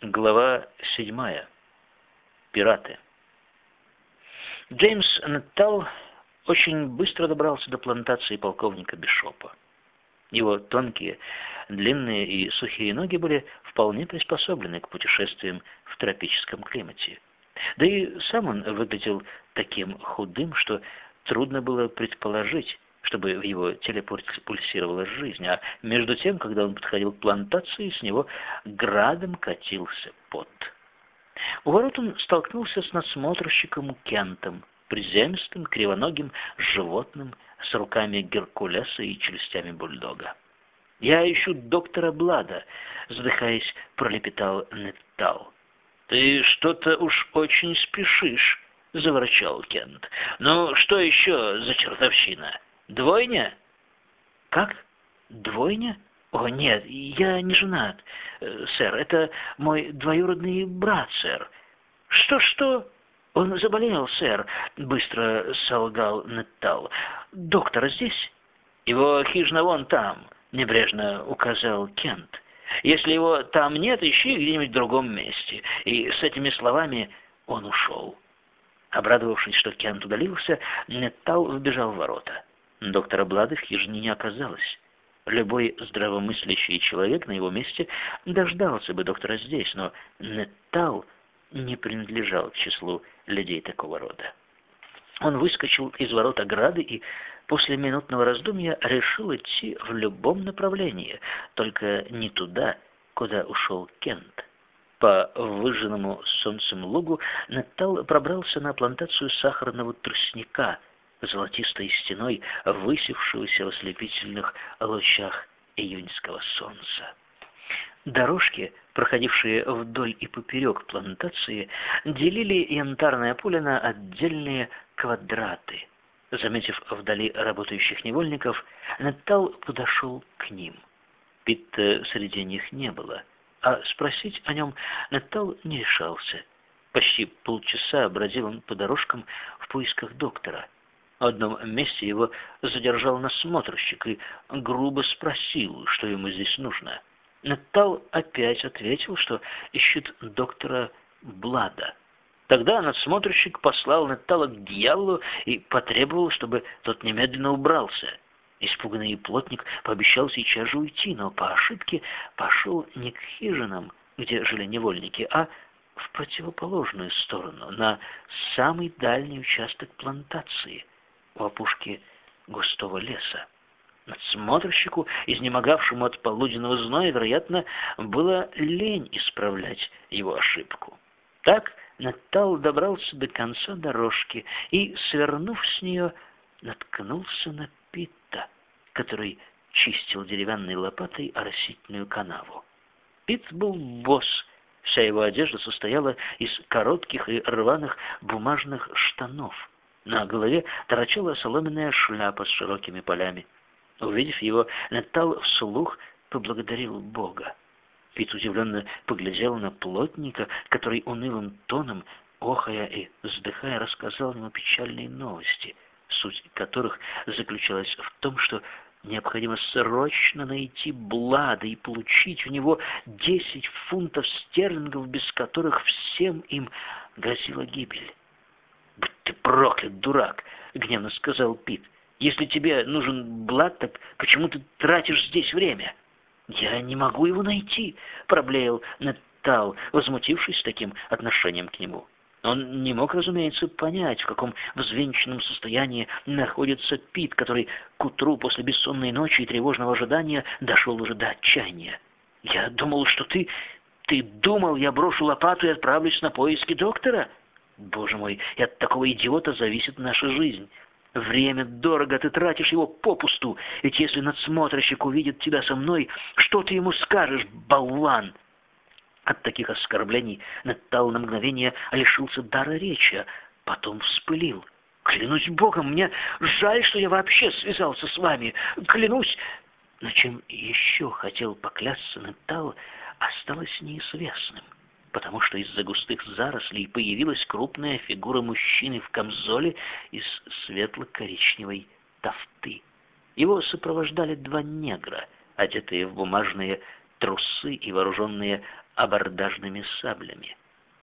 Глава седьмая. Пираты. Джеймс Неттал очень быстро добрался до плантации полковника Бишопа. Его тонкие, длинные и сухие ноги были вполне приспособлены к путешествиям в тропическом климате. Да и сам он выглядел таким худым, что трудно было предположить, чтобы в его теле пульсировала жизнь, а между тем, когда он подходил к плантации, с него градом катился пот. У ворот он столкнулся с надсмотрщиком Кентом, приземистым, кривоногим животным с руками Геркулеса и челюстями бульдога. «Я ищу доктора Блада», — задыхаясь, пролепетал Неттал. «Ты что-то уж очень спешишь», — заворчал Кент. «Ну, что еще за чертовщина?» Двойня? Как? Двойня? О, нет, я не женат, э, сэр. Это мой двоюродный брат, сэр. Что-что? Он заболел, сэр, быстро солгал Неттал. Доктор здесь? Его хижина вон там, небрежно указал Кент. Если его там нет, ищи где-нибудь в другом месте. И с этими словами он ушел. Обрадовавшись, что Кент удалился, Неттал вбежал в ворота. Доктора Блады в хижине не оказалось. Любой здравомыслящий человек на его месте дождался бы доктора здесь, но Неттал не принадлежал к числу людей такого рода. Он выскочил из ворот ограды и после минутного раздумья решил идти в любом направлении, только не туда, куда ушел Кент. По выжженному солнцем лугу Неттал пробрался на плантацию сахарного тростника, золотистой стеной высевшегося в ослепительных лучах июньского солнца. Дорожки, проходившие вдоль и поперек плантации, делили янтарное поле на отдельные квадраты. Заметив вдали работающих невольников, Неттал подошел к ним. Питта среди них не было, а спросить о нем Неттал не решался. Почти полчаса бродил он по дорожкам в поисках доктора — в одном месте его задержал насмотрщик и грубо спросил, что ему здесь нужно. Натал опять ответил, что ищет доктора Блада. Тогда надсмотрщик послал Натала к дьяволу и потребовал, чтобы тот немедленно убрался. Испуганный плотник пообещал сейчас же уйти, но по ошибке пошел не к хижинам, где жили невольники, а в противоположную сторону, на самый дальний участок плантации — у опушки густого леса. Надсмотрщику, изнемогавшему от полуденного зноя, вероятно, было лень исправлять его ошибку. Так Натал добрался до конца дорожки и, свернув с нее, наткнулся на Питта, который чистил деревянной лопатой оросительную канаву. Пит был босс, вся его одежда состояла из коротких и рваных бумажных штанов — на голове торчала соломенная шляпа с широкими полями. Увидев его, Натал вслух поблагодарил Бога. Пит удивленно поглядел на плотника, который унылым тоном, охая и вздыхая, рассказал ему печальные новости, суть которых заключалась в том, что необходимо срочно найти Блада и получить у него десять фунтов стерлингов, без которых всем им грозила гибель. «Будь ты проклят, дурак!» — гневно сказал Пит. «Если тебе нужен Блад, так почему ты тратишь здесь время?» «Я не могу его найти», — проблеял Неттал, возмутившись таким отношением к нему. Он не мог, разумеется, понять, в каком взвинченном состоянии находится Пит, который к утру после бессонной ночи и тревожного ожидания дошел уже до отчаяния. «Я думал, что ты... Ты думал, я брошу лопату и отправлюсь на поиски доктора?» Боже мой, и от такого идиота зависит наша жизнь. Время дорого, ты тратишь его попусту, ведь если надсмотрщик увидит тебя со мной, что ты ему скажешь, болван?» От таких оскорблений Неттал на мгновение лишился дара речи, потом вспылил. «Клянусь Богом, мне жаль, что я вообще связался с вами. Клянусь!» Но чем еще хотел поклясться Неттал, осталось неизвестным потому что из-за густых зарослей появилась крупная фигура мужчины в камзоле из светло-коричневой тафты. Его сопровождали два негра, одетые в бумажные трусы и вооруженные абордажными саблями.